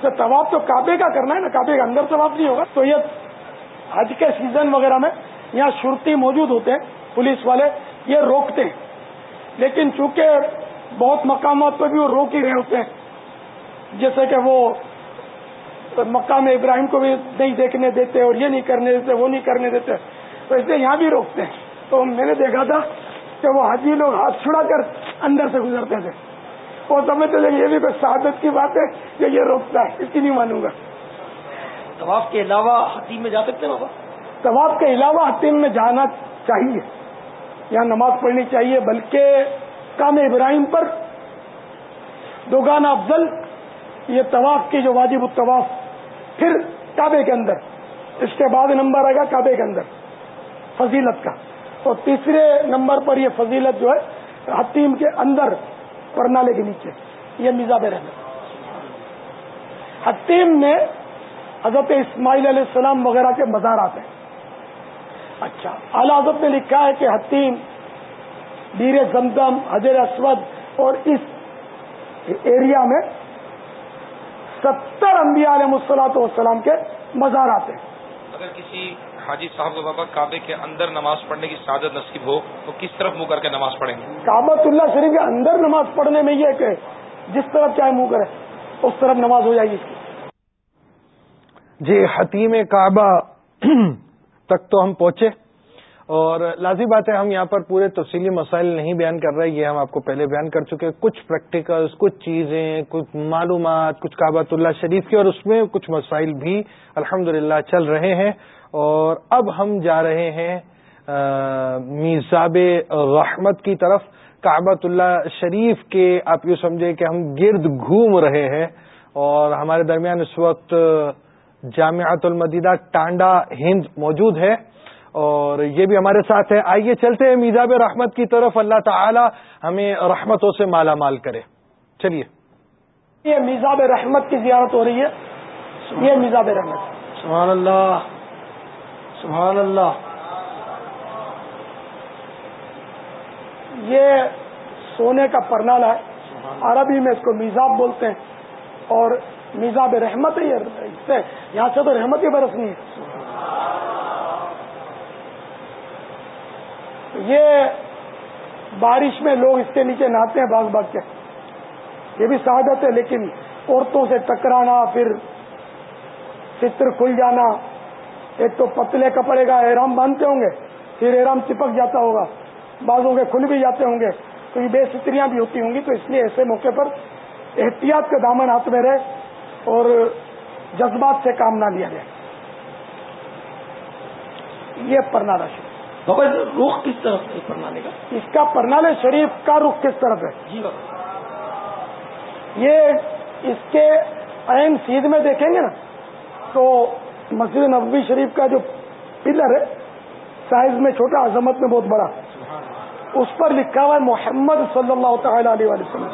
تو طواف تو کعبے کا کرنا ہے نا، کعبے کے اندر طواف نہیں ہوگا۔ تو یہ حج کے سیزن وغیرہ میں یہاں شرطی موجود ہوتے ہیں، پولیس والے یہ روکتے ہیں۔ لیکن چونکہ بہت مقامات پہ بھی وہ روک ہی رہے ہوتے ہیں، جیسے کہ وہ مقام ابراہیم کو بھی نہیں دیکھنے دیتے اور یہ نہیں کرنے دیتے، وہ نہیں کرنے دیتے، تو اسے یہاں بھی روکتے ہیں۔ تو میں نے دیکھا تھا کہ وہ حاجی لوگ ہاتھ چھڑا کر اندر سے گزرتے تھے۔ وہ سمجھتے تھے یہ بھی کوئی شہادت کی بات ہے کہ یہ روکتا ہے اس کی نہیں مانوں گا۔ طواف کے علاوہ حتیم میں جا سکتے بابا؟ طواف کے علاوہ حتیم میں جانا چاہیے۔ یہاں نماز پڑھنی چاہیے بلکہ کام ابراہیم پر۔ دوگانا افضل یہ طواف کی جو واجب الطواف پھر کعبے کے اندر۔ اس کے بعد نمبر آئے گا کعبے کے اندر فضیلت کا۔ اور تیسرے نمبر پر یہ فضیلت جو ہے، حتیم کے اندر پرنالے کے نیچے، یہ مزاج رحمت۔ حتیم میں حضرت اسماعیل علیہ السلام وغیرہ کے مزارات ہیں۔ اچھا اعلی حضرت نے لکھا ہے کہ حتیم بیر زمزم، حضر اسود اور اس ایریا میں ستر انبیاء علیہ مسلاط والسلام کے مزارات ہیں۔ اگر کسی حاجی صاحب کو بابا کعبے کے اندر نماز پڑھنے کی سعادت نصیب ہو تو کس طرف منہ کر کے نماز پڑھیں گے؟ کابت اللہ شریف کے اندر نماز پڑھنے میں یہ کہ جس طرف چاہے منہ کرے اس طرف نماز ہو جائے گی اس کی۔ جی حتیم کعبہ <clears throat> تک تو ہم پہنچے اور لازمی بات ہے ہم یہاں پر پورے تفصیلی مسائل نہیں بیان کر رہے یہ ہم آپ کو پہلے بیان کر چکے کچھ پریکٹیکلز کچھ چیزیں کچھ معلومات کچھ کعبۃ اللہ شریف کی اور اس میں کچھ مسائل بھی الحمد چل رہے ہیں۔ اور اب ہم جا رہے ہیں میزاب رحمت کی طرف۔ کعبۃ اللہ شریف کے آپ یوں سمجھے کہ ہم گرد گھوم رہے ہیں۔ اور ہمارے درمیان اس وقت جامعت المدینہ ٹانڈا ہند موجود ہے۔ اور یہ بھی ہمارے ساتھ ہے۔ آئیے چلتے ہیں۔ میزاب رحمت کی طرف۔ اللہ تعالی ہمیں رحمتوں سے مالا مال کرے۔ چلیے۔ یہ میزاب رحمت کی زیارت ہو رہی ہے۔ یہ میزاب رحمت۔ سبحان اللہ۔ سبحان اللہ۔ یہ سونے کا پرنالا ہے۔ عربی میں اس کو میزاب بولتے ہیں۔ اور میزاب رحمت ہے۔ اس سے یہاں سے تو رحمت ہی برسنی ہے۔ یہ بارش میں لوگ اس کے نیچے نہاتے ہیں باغ باغ کے۔ یہ بھی سعادت ہے لیکن عورتوں سے ٹکرانا پھر چتر کھل جانا ایک تو پتلے کپڑے کا احرام باندھتے ہوں گے پھر احرام چپک جاتا ہوگا بازوں کے کھل بھی جاتے ہوں گے تو یہ بے ستریاں بھی ہوتی ہوں گی تو اس لیے ایسے موقع پر احتیاط کے دامن ہاتھ میں رہے اور جذبات سے کام نہ لیا جائے۔ یہ پرنالا شریف۔ بابا رخ کس طرف ہے پرنالے کا؟ اس کا پرنالے شریف کا رخ کس طرف ہے؟ جی یہ اس کے عین سیدھ میں دیکھیں گے نا تو مسجد نبوی شریف کا جو پلر ہے سائز میں چھوٹا عظمت میں بہت بڑا۔ اس پر لکھا ہوا ہے محمد صلی اللہ تعالی علیہ وسلم۔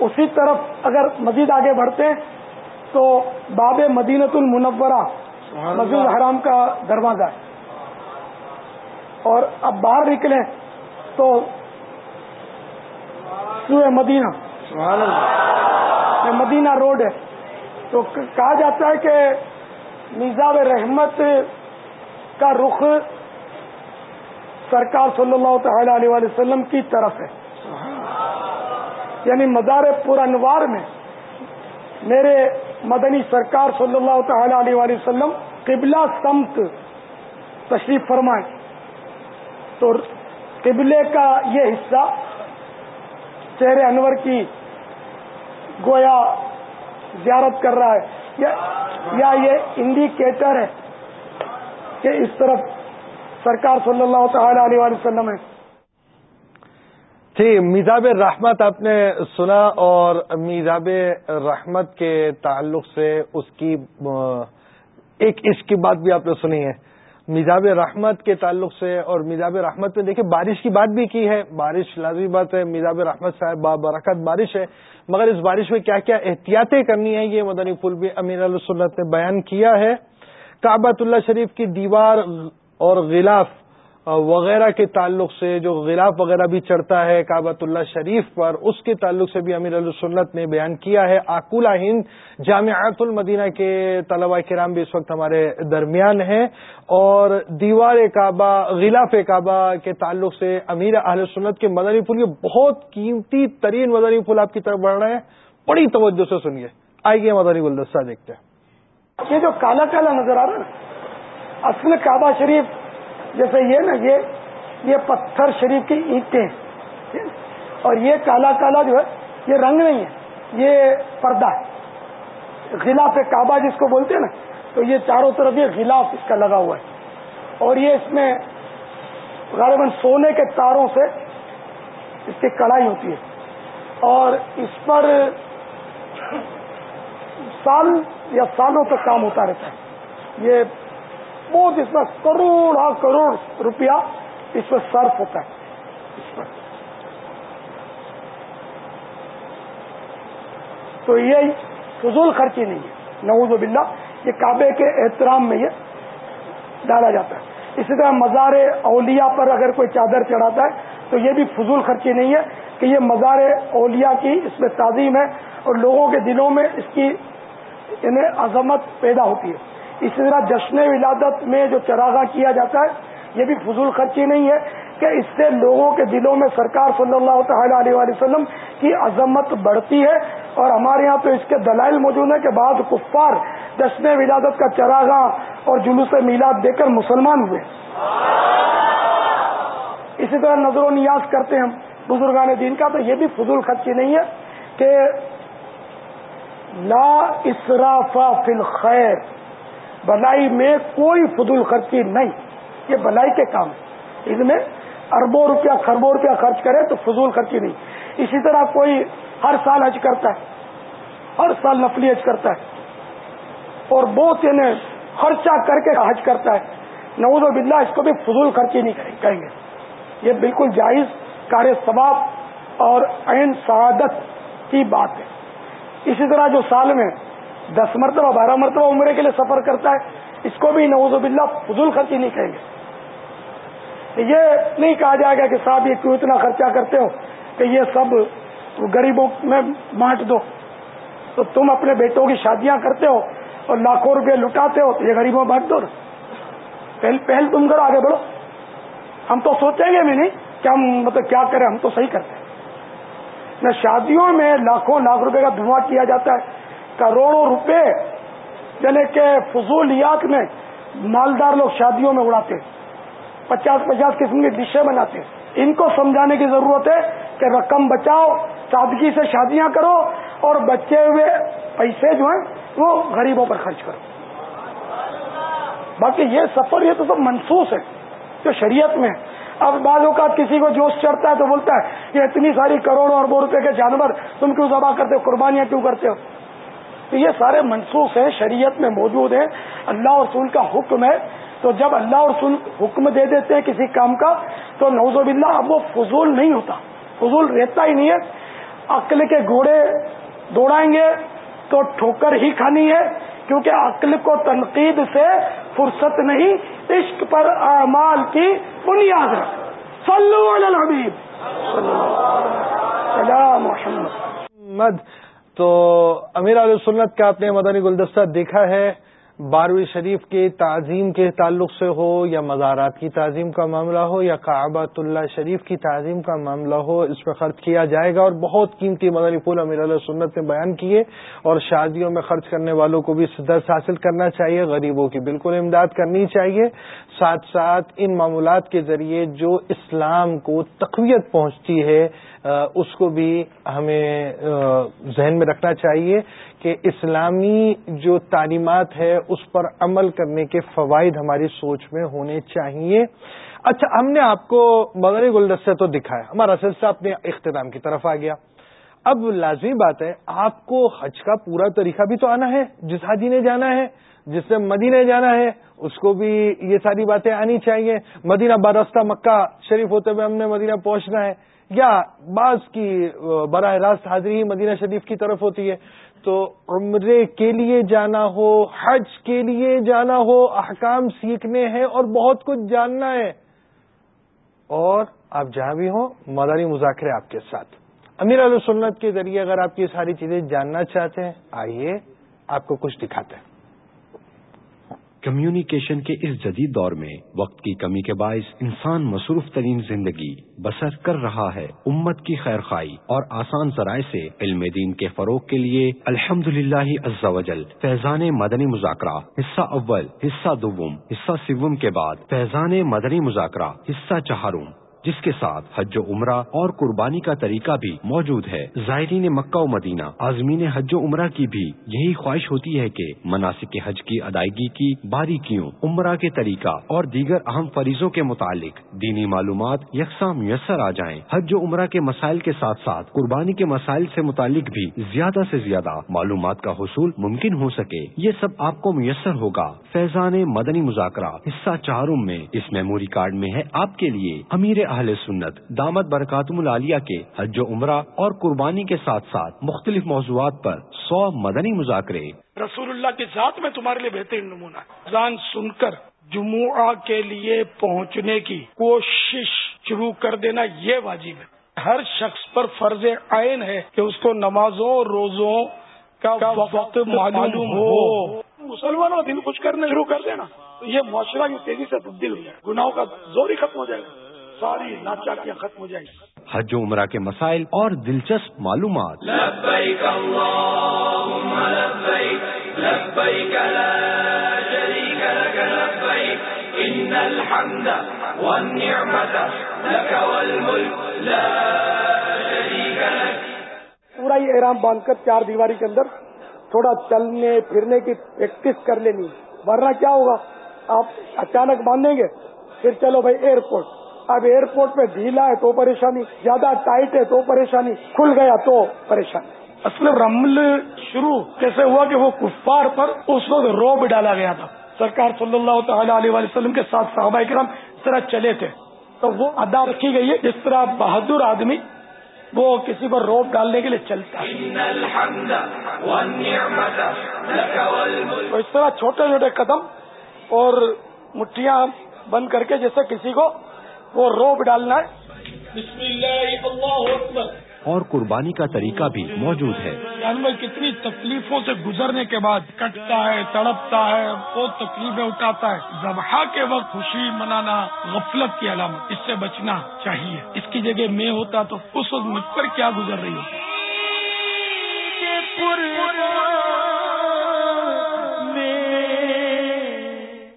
اسی طرف اگر مزید آگے بڑھتے ہیں تو باب مدینت المنورہ مسجد حرام کا دروازہ ہے۔ اور اب باہر نکلیں تو سوئے مدینہ۔ مدینہ روڈ ہے۔ تو کہا جاتا ہے کہ میزاب رحمت کا رخ سرکار صلی اللہ تعالی علیہ وسلم کی طرف ہے۔ یعنی مزار پورانوار میں میرے مدنی سرکار صلی اللہ تعالی علیہ وسلم قبلہ سمت تشریف فرمائے تو قبلے کا یہ حصہ چہرے انور کی گویا زیارت کر رہا ہے۔ یا یہ انڈیکیٹر ہے کہ اس طرف سرکار صلی اللہ تعالی علیہ وسلم ہے۔ جی میزاب رحمت آپ نے سنا اور میزاب رحمت کے تعلق سے اس کی ایک عشق کی بات بھی آپ نے سنی ہے۔ میزاب رحمت کے تعلق سے اور میزاب رحمت میں دیکھیں بارش کی بات بھی کی ہے۔ بارش لازمی بات ہے۔ میزاب رحمت صاحب بابرکت بارش ہے۔ مگر اس بارش میں کیا کیا احتیاطیں کرنی ہیں یہ مدنی پھول بھی امیر السنت نے بیان کیا ہے۔ کعبۃ اللہ شریف کی دیوار اور غلاف وغیرہ کے تعلق سے جو غلاف وغیرہ بھی چڑھتا ہے کابت اللہ شریف پر، اس کے تعلق سے بھی امیر السنت نے بیان کیا ہے۔ آکولا ہند جامعات المدینہ کے طلبہ کرام بھی اس وقت ہمارے درمیان ہیں۔ اور دیوار کعبہ، غلاف کعبہ کے تعلق سے امیر اہل سنت کے مدنی پل یہ بہت قیمتی ترین مدنی پل آپ کی طرف بڑھ رہے ہیں۔ بڑی توجہ سے سنیے۔ آئیے مدنی گلدستہ دیکھتے ہیں۔ یہ جو کالا کالا نظر آ رہا ہے اصل کعبہ شریف جیسے یہ نا، یہ یہ پتھر شریف کی اینٹیں اور یہ کالا کالا جو ہے، یہ رنگ نہیں ہے، یہ پردہ ہے۔ غلاف کعبہ جس کو بولتے ہیں نا، تو یہ چاروں طرف یہ غلاف اس کا لگا ہوا ہے۔ اور یہ اس میں غالباً سونے کے تاروں سے اس کی کڑھائی ہوتی ہے۔ اور اس پر سال یا سالوں تک کام ہوتا رہتا ہے۔ یہ بہت اس میں کروڑ ہاں کروڑ روپیہ اس میں صرف ہوتا ہے۔ اس پر تو یہ فضول خرچی نہیں ہے۔ نوز باللہ، یہ کعبے کے احترام میں یہ ڈالا جاتا ہے۔ اسی طرح مزار اولیاء پر اگر کوئی چادر چڑھاتا ہے، تو یہ بھی فضول خرچی نہیں ہے کہ یہ مزار اولیاء کی اس میں تعظیم ہے اور لوگوں کے دلوں میں اس کی یعنی عظمت پیدا ہوتی ہے۔ اسی طرح جشن ولادت میں جو چراغا کیا جاتا ہے، یہ بھی فضول خرچی نہیں ہے کہ اس سے لوگوں کے دلوں میں سرکار صلی اللہ تعالی علیہ وسلم کی عظمت بڑھتی ہے۔ اور ہمارے یہاں تو اس کے دلائل موجود ہیں کہ بعض کفار جشن ولادت کا چراغا اور جلوس میلاد دے کر مسلمان ہوئے۔ اسی طرح نظر و نیاز کرتے ہیں ہم بزرگان دین کا، تو یہ بھی فضول خرچی نہیں ہے کہ لا اسرافا فی الخیر۔ بلائی میں کوئی فضول خرچی نہیں، یہ بلائی کے کام ہے۔ اس میں اربوں روپیہ، خربوں روپیہ خرچ کرے تو فضول خرچی نہیں۔ اسی طرح کوئی ہر سال حج کرتا ہے، ہر سال نفلی حج کرتا ہے، اور بہت انہیں خرچہ کر کے حج کرتا ہے۔ نوز و بلّہ اس کو بھی فضول خرچی نہیں کہیں گے۔ یہ بالکل جائز کار ثواب اور عین سعادت کی بات ہے۔ اسی طرح جو سال میں دس مرتبہ، بارہ مرتبہ عمرے کے لیے سفر کرتا ہے، اس کو بھی نوز بلّہ فضول خرچی نہیں کہیں گے۔ یہ نہیں کہا جائے گا کہ صاحب یہ کیوں اتنا خرچہ کرتے ہو کہ یہ سب غریبوں میں بانٹ دو۔ تو تم اپنے بیٹوں کی شادیاں کرتے ہو اور لاکھوں روپے لٹاتے ہو تو یہ غریبوں بانٹ دو۔ پہل پہل تم کرو، آگے بڑھو۔ ہم تو سوچیں گے بھی نہیں کہ ہم مطلب کیا کریں، ہم تو صحیح کرتے ہیں۔ نہ شادیوں میں لاکھوں، لاکھ روپے کا دھواں کیا جاتا ہے کروڑوں روپے یعنی کہ فضولیات میں مالدار لوگ شادیوں میں اڑاتے، پچاس پچاس قسم کی ڈشیں بناتے۔ ان کو سمجھانے کی ضرورت ہے کہ رقم بچاؤ، سادگی سے شادیاں کرو اور بچے ہوئے پیسے جو ہیں وہ غریبوں پر خرچ کرو۔ باقی یہ سفر یہ تو سب منسوخ ہے، جو شریعت میں اب بعض اوقات کسی کو جوش چڑھتا ہے تو بولتا ہے، یہ اتنی ساری کروڑوں اربوں روپے کے جانور تم کیوں ذبح کرتے ہو؟ قربانیاں کیوں کرتے ہو؟ تو یہ سارے منسوخ ہیں، شریعت میں موجود ہیں۔ اللہ اور رسول کا حکم ہے۔ تو جب اللہ اور رسول حکم دے دیتے ہیں کسی کام کا، تو نوز و بلّہ اب وہ فضول نہیں ہوتا۔ فضول رہتا ہی نہیں ہے۔ عقل کے گھوڑے دوڑائیں گے تو ٹھوکر ہی کھانی ہے۔ کیونکہ عقل کو تنقید سے فرصت نہیں، عشق پر اعمال کی بنیاد ہے صلو علی الحبیب۔ سلام محمد تو امیر علیہ سنت کا اپنے مدنی گلدستہ دیکھا ہے بارہویں شریف کے تعظیم کے تعلق سے ہو یا مزارات کی تعظیم کا معاملہ ہو یا کعبۃ اللہ شریف کی تعظیم کا معاملہ ہو، اس پہ خرچ کیا جائے گا اور بہت قیمتی مدنی پھول امیر علیہ سنت نے بیان کیے اور شادیوں میں خرچ کرنے والوں کو بھی درس حاصل کرنا چاہیے، غریبوں کی بالکل امداد کرنی چاہیے، ساتھ ساتھ ان معمولات کے ذریعے جو اسلام کو تقویت پہنچتی ہے اس کو بھی ہمیں ذہن میں رکھنا چاہیے کہ اسلامی جو تعلیمات ہے، اس پر عمل کرنے کے فوائد ہماری سوچ میں ہونے چاہیے۔ اچھا ہم نے آپ کو مغرب گلدستے تو دکھایا، ہمارا سلسلہ اپنے اختتام کی طرف آ گیا۔ اب لازمی بات ہے، آپ کو حج کا پورا طریقہ بھی تو آنا ہے جس حاجی نے جانا ہے، جس نے مدینہ جانا ہے، اس کو بھی یہ ساری باتیں آنی چاہیے۔ مدینہ بارستہ مکہ شریف ہوتے ہوئے ہم نے مدینہ پہنچنا ہے۔ یا بعض کی براہ راست حاضری مدینہ شریف کی طرف ہوتی ہے۔ تو عمرے کے لیے جانا ہو، حج کے لیے جانا ہو، احکام سیکھنے ہیں اور بہت کچھ جاننا ہے۔ اور آپ جہاں بھی ہوں مداری مذاکرے آپ کے ساتھ۔ امیر علیہ سنت کے ذریعے اگر آپ یہ ساری چیزیں جاننا چاہتے ہیں، آئیے آپ کو کچھ دکھاتے ہیں۔ کمیونیکیشن کے اس جدید دور میں وقت کی کمی کے باعث انسان مصروف ترین زندگی بسر کر رہا ہے۔ امت کی خیر خائی اور آسان ذرائع سے علم دین کے فروغ کے لیے الحمد للہ فیضان مدنی مذاکرہ حصہ اول، حصہ دوم، حصہ سوم کے بعد فیضان مدنی مذاکرہ، حصہ چہارم۔ جس کے ساتھ حج و عمرہ اور قربانی کا طریقہ بھی موجود ہے۔ زائرین مکہ و مدینہ آزمین حج و عمرہ کی بھی یہی خواہش ہوتی ہے کہ مناسب حج کی ادائیگی کی باریکیوں، عمرہ کے طریقہ اور دیگر اہم فریضوں کے متعلق دینی معلومات یکساں میسر آ جائیں۔ حج و عمرہ کے مسائل کے ساتھ ساتھ قربانی کے مسائل سے متعلق بھی زیادہ سے زیادہ معلومات کا حصول ممکن ہو سکے۔ یہ سب آپ کو میسر ہوگا۔ فیضان مدنی مذاکرہ حصہ چاروں میں اس میموری کارڈ میں ہے۔ آپ کے لیے امیر اہل سنت دامت برکاتم العالیہ کے حج و عمرہ اور قربانی کے ساتھ ساتھ مختلف موضوعات پر سو مدنی مذاکرے۔ رسول اللہ کے ساتھ میں تمہارے لیے بہترین نمونہ جان سن کر جمعہ کے لیے پہنچنے کی کوشش شروع کر دینا یہ واجب ہے۔ ہر شخص پر فرض عین ہے کہ اس کو نمازوں روزوں کا وقت معلوم ہو۔ مسلمانوں دل خوش کرنے شروع کر دینا۔ یہ معاشرہ کی تیزی سے تبدیل ہو جائے۔ گناہوں کا زور ہی ختم ہو جائے گا۔ ساری ناچاکیاں ختم ہو جائیں گی۔ حج و عمرہ کے مسائل اور دلچسپ معلومات۔ لبیک اللہم لبیک لبیک لا شریک لک لبیک ان الحمد والنعمت لک والملک لا شریک لک۔ پورا یہ احرام باندھ کر چار دیواری کے اندر تھوڑا چلنے پھرنے کی پریکٹس کر لینی۔ ورنہ کیا ہوگا؟ آپ اچانک باندھیں گے پھر چلو بھائی ایئرپورٹ اب ایئرپورٹ پہ ڈھیلا ہے تو پریشانی زیادہ ٹائٹ ہے تو پریشانی کھل گیا تو پریشانی۔ اصل رمل شروع کیسے ہوا کہ وہ کفار پر اس وقت روب ڈالا گیا تھا۔ سرکار صلی اللہ تعالی علیہ وسلم کے ساتھ صحابہ کرام اس طرح چلے تھے۔ تو وہ ادا رکھی گئی ہے جس طرح بہادر آدمی وہ کسی پر روپ ڈالنے کے لیے چلتا ہے۔ تو اس طرح چھوٹے چھوٹے قدم اور مٹھیاں بند کر کے جیسے کسی کو وہ روپ ڈالنا ہے۔ بسم اللہ اللہ اکبر۔ اور قربانی کا طریقہ بھی موجود ہے۔ جانور کتنی تکلیفوں سے گزرنے کے بعد کٹتا ہے تڑپتا ہے بہت تکلیفیں اٹھاتا ہے۔ ذبح کے وقت خوشی منانا غفلت کی علامت اس سے بچنا چاہیے۔ اس کی جگہ میں ہوتا تو اس وقت مجھ پر کیا گزر رہی ہوتی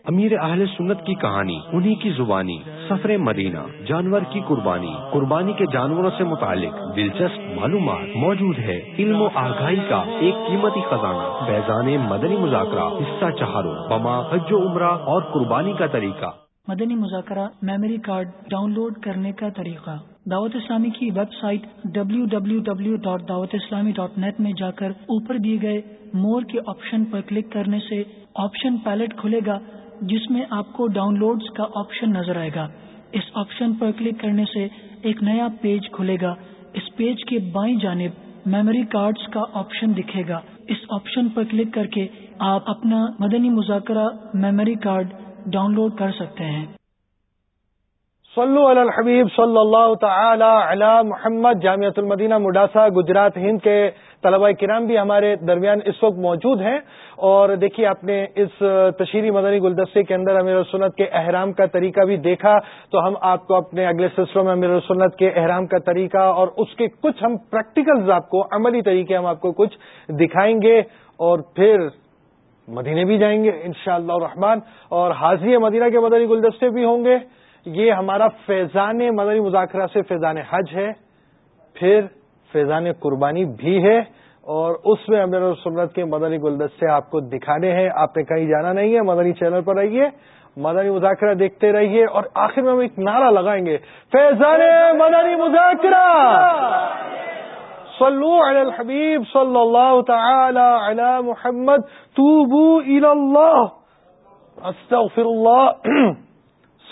امیر اہل سنت کی کہانی، انہی کی زبانی، سفر مدینہ، جانور کی قربانی قربانی کے جانوروں سے متعلق دلچسپ معلومات موجود ہے علم و آگاہی کا ایک قیمتی خزانہ فیضان مدنی مذاکرہ، حصہ چہاروں بما حج و عمرہ اور قربانی کا طریقہ۔ Madani Muzakara, memory card download کرنے کا طریقہ۔ دعوت اسلامی کی website W W W dot Dawat Islami dot net میں جا کر اوپر دیے گئے مور کے آپشن پر کلک کرنے سے آپشن پیلٹ کھلے گا۔ جس میں آپ کو ڈاؤن لوڈز کا آپشن نظر آئے گا۔ اس آپشن پر کلک کرنے سے ایک نیا پیج کھلے گا۔ اس پیج کے بائیں جانب میموری کارڈز کا آپشن دکھے گا۔ اس آپشن پر کلک کر کے آپ اپنا Madani Muzakara memory card download کر سکتے ہیں۔ صلو علی الحبیب صلی اللہ تعالی علی محمد، جامعۃ المدینہ، مڈاسا، گجرات ہند کے طلبہ کرام بھی ہمارے درمیان اس وقت موجود ہیں۔ اور دیکھیے، آپ نے اس تشہیری مدنی گلدستے کے اندر امیر سنت کے احرام کا طریقہ بھی دیکھا۔ تو ہم آپ کو اپنے اگلے سلسلوں میں امیر سنت کے احرام کا طریقہ اور اس کے کچھ ہم پریکٹیکلز آپ کو، عملی طریقے ہم آپ کو کچھ دکھائیں گے۔ اور پھر مدینے بھی جائیں گے انشاءاللہ شاء اور حاضری مدینہ کے مدنی گلدستے بھی ہوں گے۔ یہ ہمارا فیضان مدنی مذاکرہ سے فیضان حج ہے، پھر فیضان قربانی بھی ہے، اور اس میں امیر سنت کے مدنی گلدستے آپ کو دکھانے ہیں۔ آپ نے کہیں جانا نہیں ہے مدنی چینل پر رہیے مدنی مذاکرہ دیکھتے رہیے، اور آخر میں ہم ایک نعرہ لگائیں گے۔ فیضان مدنی مذاکرہ! صلو علی الحبیب صلی اللہ تعالی علی محمد، توبو الى اللہ، استغفر اللہ۔ <clears throat>